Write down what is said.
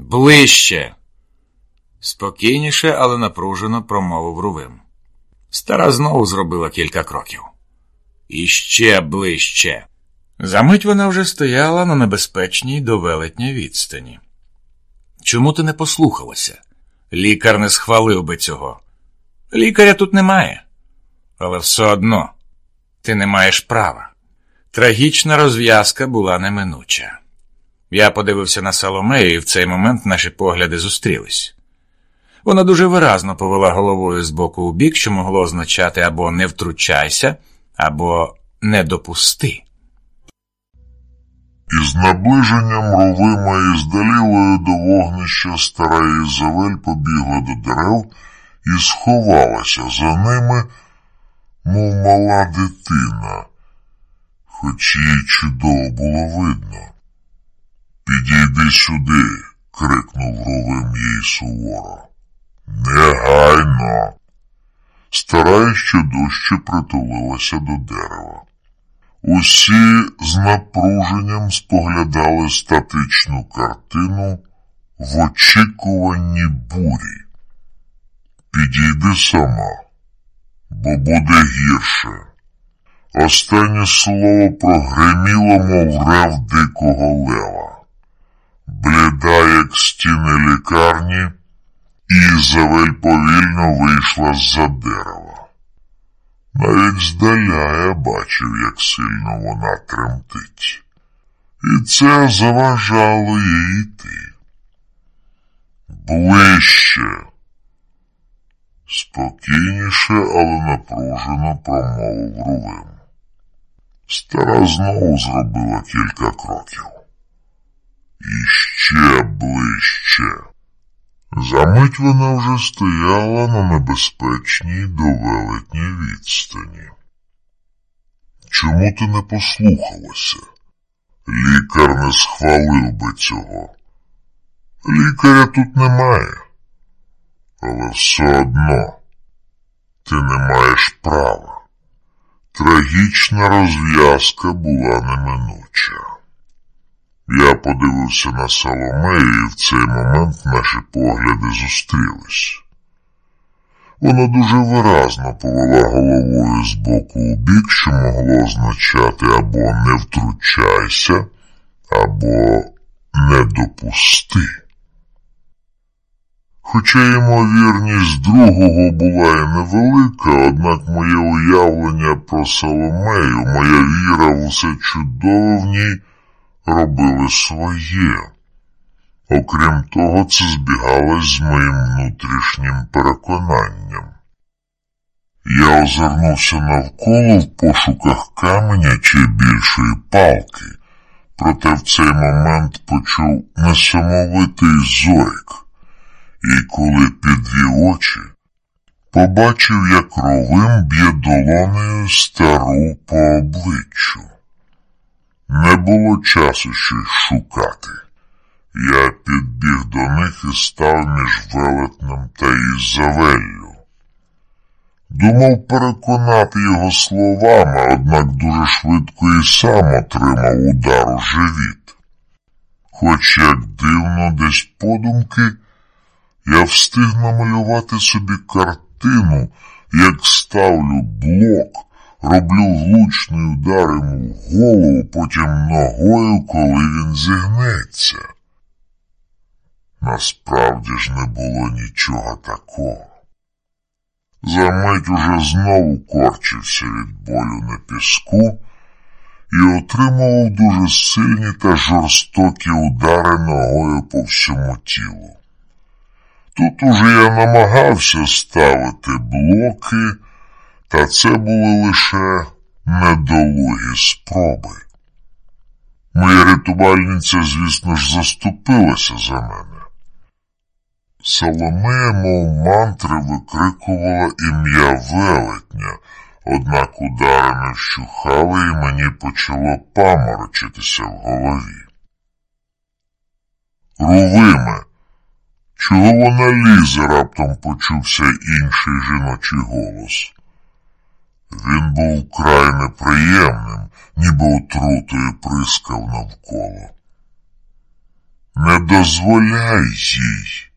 Ближче. Спокійніше, але напружено промовив Рувим. Стара знову зробила кілька кроків. Іще ближче. Замить вона вже стояла на небезпечній до велетня відстані. Чому ти не послухалася? Лікар не схвалив би цього. Лікаря тут немає. Але все одно ти не маєш права. Трагічна розв'язка була неминуча. Я подивився на Соломею, і в цей момент наші погляди зустрілись. Вона дуже виразно повела головою з боку у бік, що могло означати або не втручайся, або не допусти. Із наближенням ровима і з далілою до вогнища стара Ізавель побігла до дерев і сховалася за ними, мов мала дитина, хоч її чудово було видно. Сюди, крикнув ровим їй суворо. Негайно. Стара ще дужче притулилася до дерева. Усі з напруженням споглядали статичну картину в очікуванні бурі. Підійди сама, бо буде гірше. Останнє слово прогреміло, мов рев дикого лева. Бліда, як стіни лікарні, Ізавель повільно вийшла з-за дерева. Навіть здаля я бачив, як сильно вона тремтить, і це заважало їй йти. Ближче. Спокійніше, але напружено промовив Рувим. Стара знову зробила кілька кроків. Іще ближче. Замить вона вже стояла на небезпечній до велетні відстані. Чому ти не послухалася? Лікар не схвалив би цього. Лікаря тут немає, але все одно ти не маєш права. Трагічна розв'язка була неминуча. Я подивився на Соломею, і в цей момент наші погляди зустрілись. Вона дуже виразно повела головою з боку у бік, що могло означати або не втручайся, або не допусти. Хоча ймовірність другого була і невелика, однак моє уявлення про Соломею, моя віра в усе чудове в ній робили своє. Окрім того, це збігалось з моїм внутрішнім переконанням. Я озирнувся навколо в пошуках каменя чи більшої палки, проте в цей момент почув несамовитий зойк, і коли підвів очі, побачив, як ровим б'є долонею стару по обличчю. Не було часу щось шукати. Я підбіг до них і став між велетнем та Ізавеллю. Думав переконати його словами, однак дуже швидко і сам отримав удар у живіт. Хоч як дивно, десь подумки, я встиг намалювати собі картину, як ставлю блок роблю влучний удар йому в голову, потім ногою, коли він зігнеться. Насправді ж не було нічого такого. Замить уже знову корчився від болю на піску і отримував дуже сильні та жорстокі удари ногою по всьому тілу. Тут уже я намагався ставити блоки. Та це були лише недолугі спроби. Моя рятувальниця, звісно ж, заступилася за мене. Соломея, мов мантри, викрикувала ім'я велетня, однак удари не вщухали і мені почало паморочитися в голові. Рувиме, чого вона лізе? раптом почувся інший жіночий голос. Він був край неприємним, ніби отрутою прискав навколо. Не дозволяй їй.